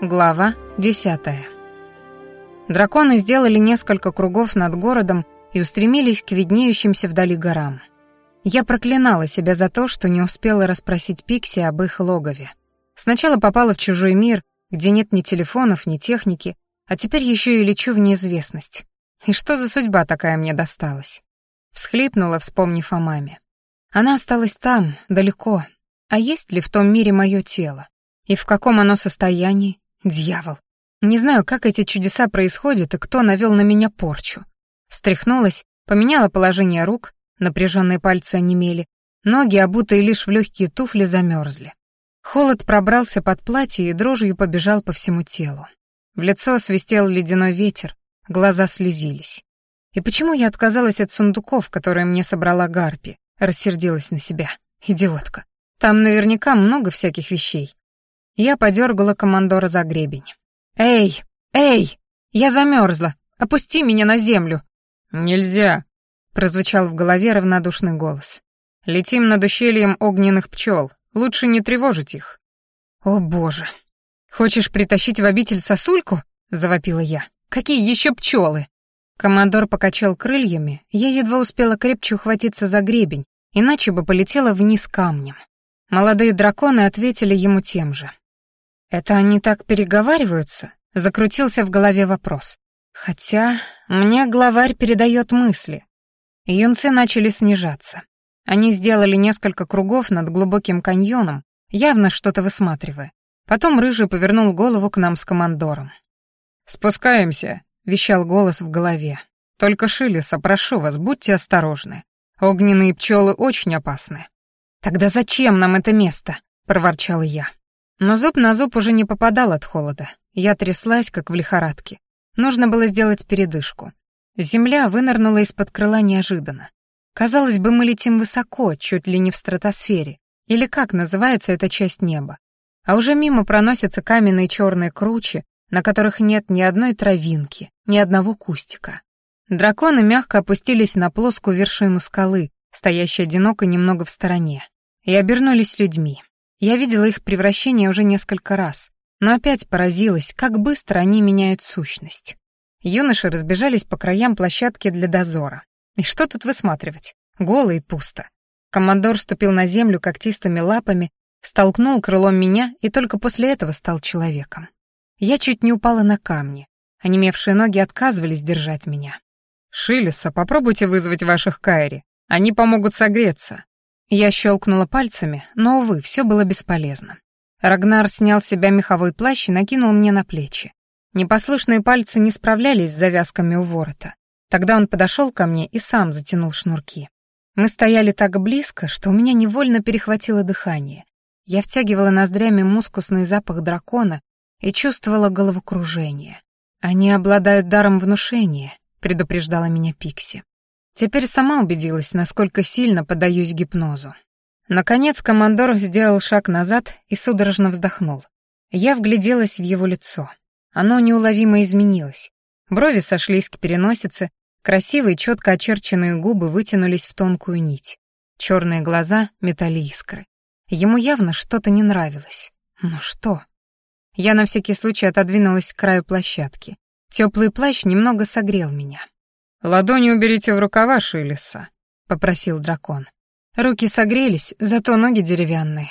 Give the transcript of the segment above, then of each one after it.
Глава 10. Драконы сделали несколько кругов над городом и устремились к виднеющимся вдали горам. Я проклинала себя за то, что не успела расспросить Пикси об их логове. Сначала попала в чужой мир, где нет ни телефонов, ни техники, а теперь еще и лечу в неизвестность. И что за судьба такая мне досталась? Всхлипнула, вспомнив о маме. Она осталась там, далеко. А есть ли в том мире мое тело? И в каком оно состоянии? Дьявол. Не знаю, как эти чудеса происходят и кто навел на меня порчу. Встряхнулась, поменяла положение рук, напряженные пальцы онемели, ноги, обутые лишь в легкие туфли, замерзли. Холод пробрался под платье и дрожью побежал по всему телу. В лицо свистел ледяной ветер, глаза слезились. И почему я отказалась от сундуков, которые мне собрала Гарпи? Рассердилась на себя. Идиотка. Там наверняка много всяких вещей. Я подергала командора за гребень. «Эй! Эй! Я замерзла! Опусти меня на землю!» «Нельзя!» — прозвучал в голове равнодушный голос. «Летим над ущельем огненных пчел. Лучше не тревожить их». «О, боже! Хочешь притащить в обитель сосульку?» — завопила я. «Какие еще пчелы?» Командор покачал крыльями, я едва успела крепче ухватиться за гребень, иначе бы полетела вниз камнем. Молодые драконы ответили ему тем же. «Это они так переговариваются?» — закрутился в голове вопрос. «Хотя мне главарь передает мысли». Юнцы начали снижаться. Они сделали несколько кругов над глубоким каньоном, явно что-то высматривая. Потом Рыжий повернул голову к нам с командором. «Спускаемся», — вещал голос в голове. «Только, Шилеса, прошу вас, будьте осторожны. Огненные пчелы очень опасны». «Тогда зачем нам это место?» — проворчала я. Но зуб на зуб уже не попадал от холода. Я тряслась, как в лихорадке. Нужно было сделать передышку. Земля вынырнула из-под крыла неожиданно. Казалось бы, мы летим высоко, чуть ли не в стратосфере. Или как называется эта часть неба. А уже мимо проносятся каменные черные кручи, на которых нет ни одной травинки, ни одного кустика. Драконы мягко опустились на плоскую вершину скалы, стоящей одиноко немного в стороне, и обернулись людьми. Я видела их превращение уже несколько раз, но опять поразилась, как быстро они меняют сущность. Юноши разбежались по краям площадки для дозора. И что тут высматривать? Голо и пусто. Командор ступил на землю когтистыми лапами, столкнул крылом меня и только после этого стал человеком. Я чуть не упала на камни. Онемевшие ноги отказывались держать меня. «Шилеса, попробуйте вызвать ваших Кайри. Они помогут согреться», я щелкнула пальцами, но, увы, все было бесполезно. Рагнар снял с себя меховой плащ и накинул мне на плечи. Непослушные пальцы не справлялись с завязками у ворота. Тогда он подошел ко мне и сам затянул шнурки. Мы стояли так близко, что у меня невольно перехватило дыхание. Я втягивала ноздрями мускусный запах дракона и чувствовала головокружение. «Они обладают даром внушения», — предупреждала меня Пикси. Теперь сама убедилась, насколько сильно поддаюсь гипнозу. Наконец командор сделал шаг назад и судорожно вздохнул. Я вгляделась в его лицо. Оно неуловимо изменилось. Брови сошлись к переносице, красивые, четко очерченные губы вытянулись в тонкую нить. Черные глаза метали искры. Ему явно что-то не нравилось. Но что? Я на всякий случай отодвинулась к краю площадки. Теплый плащ немного согрел меня. «Ладони уберите в рукава, Шилиса», — попросил дракон. Руки согрелись, зато ноги деревянные.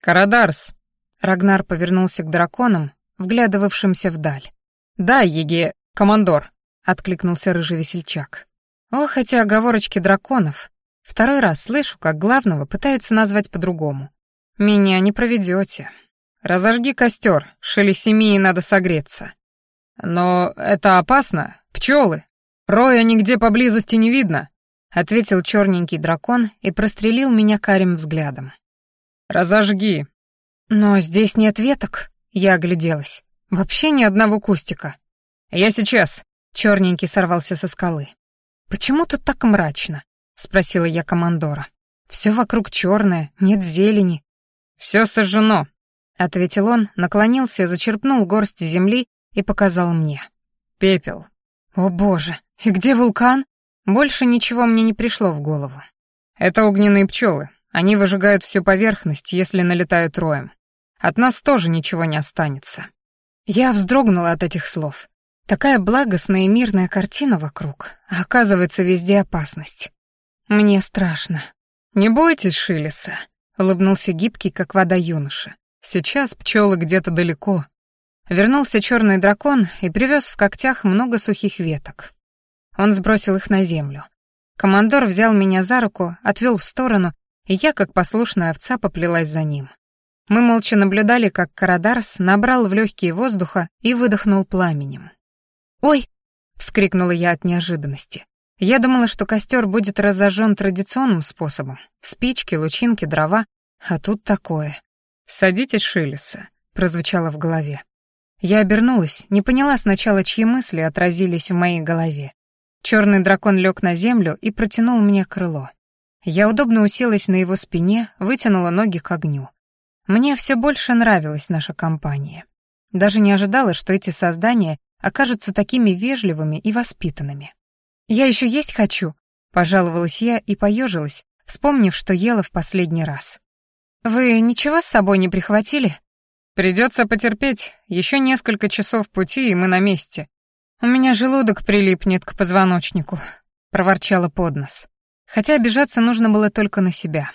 «Карадарс!» Рагнар повернулся к драконам, вглядывавшимся вдаль. «Да, Еге, командор», — откликнулся рыжий весельчак. Ох, эти оговорочки драконов. Второй раз слышу, как главного пытаются назвать по-другому. Меня не проведете. Разожги костер, шелесемии надо согреться. Но это опасно, пчелы. «Роя нигде поблизости не видно», — ответил черненький дракон и прострелил меня карим взглядом. «Разожги». «Но здесь нет веток», — я огляделась. «Вообще ни одного кустика». «Я сейчас», — черненький сорвался со скалы. «Почему тут так мрачно?» — спросила я командора. «Все вокруг черное, нет зелени». «Все сожжено», — ответил он, наклонился, зачерпнул горсть земли и показал мне. «Пепел». «О боже, и где вулкан?» Больше ничего мне не пришло в голову. «Это огненные пчелы. Они выжигают всю поверхность, если налетают роем. От нас тоже ничего не останется». Я вздрогнула от этих слов. Такая благостная и мирная картина вокруг, а оказывается везде опасность. Мне страшно. «Не бойтесь, Шилеса», — улыбнулся гибкий, как вода юноша. «Сейчас пчелы где-то далеко». Вернулся черный дракон и привез в когтях много сухих веток. Он сбросил их на землю. Командор взял меня за руку, отвел в сторону, и я, как послушная овца, поплелась за ним. Мы молча наблюдали, как Карадарс набрал в легкие воздуха и выдохнул пламенем. «Ой!» — вскрикнула я от неожиданности. Я думала, что костер будет разожжен традиционным способом. Спички, лучинки, дрова. А тут такое. «Садитесь, Шилеса», — прозвучало в голове. Я обернулась, не поняла сначала, чьи мысли отразились в моей голове. Черный дракон лег на землю и протянул мне крыло. Я удобно уселась на его спине, вытянула ноги к огню. Мне все больше нравилась наша компания. Даже не ожидала, что эти создания окажутся такими вежливыми и воспитанными. «Я еще есть хочу», — пожаловалась я и поежилась, вспомнив, что ела в последний раз. «Вы ничего с собой не прихватили?» «Придется потерпеть. Еще несколько часов пути, и мы на месте». «У меня желудок прилипнет к позвоночнику», — проворчала под нос. Хотя обижаться нужно было только на себя.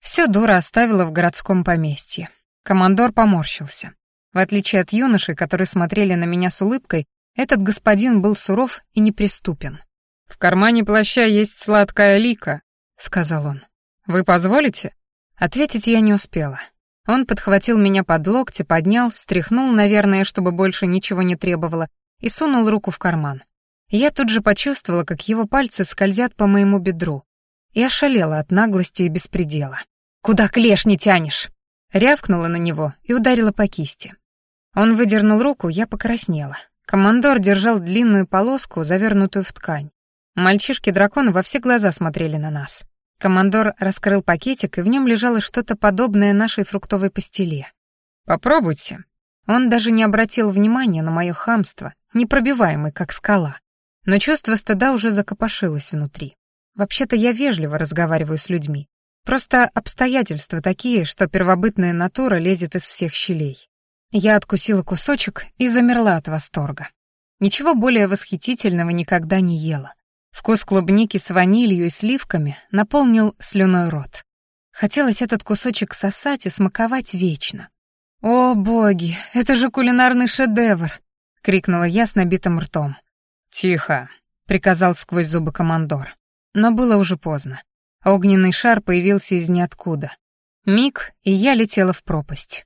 Все дура оставила в городском поместье. Командор поморщился. В отличие от юношей, которые смотрели на меня с улыбкой, этот господин был суров и неприступен. «В кармане плаща есть сладкая лика», — сказал он. «Вы позволите?» Ответить я не успела. Он подхватил меня под локти, поднял, встряхнул, наверное, чтобы больше ничего не требовало, и сунул руку в карман. Я тут же почувствовала, как его пальцы скользят по моему бедру, и ошалела от наглости и беспредела. «Куда клешни тянешь?» Рявкнула на него и ударила по кисти. Он выдернул руку, я покраснела. Командор держал длинную полоску, завернутую в ткань. Мальчишки-драконы во все глаза смотрели на нас. Командор раскрыл пакетик, и в нем лежало что-то подобное нашей фруктовой пастиле. «Попробуйте». Он даже не обратил внимания на мое хамство, непробиваемый, как скала. Но чувство стыда уже закопошилось внутри. Вообще-то я вежливо разговариваю с людьми. Просто обстоятельства такие, что первобытная натура лезет из всех щелей. Я откусила кусочек и замерла от восторга. Ничего более восхитительного никогда не ела. Вкус клубники с ванилью и сливками наполнил слюной рот. Хотелось этот кусочек сосать и смаковать вечно. «О, боги, это же кулинарный шедевр!» — крикнула я с набитым ртом. «Тихо!» — приказал сквозь зубы командор. Но было уже поздно. Огненный шар появился из ниоткуда. Миг, и я летела в пропасть.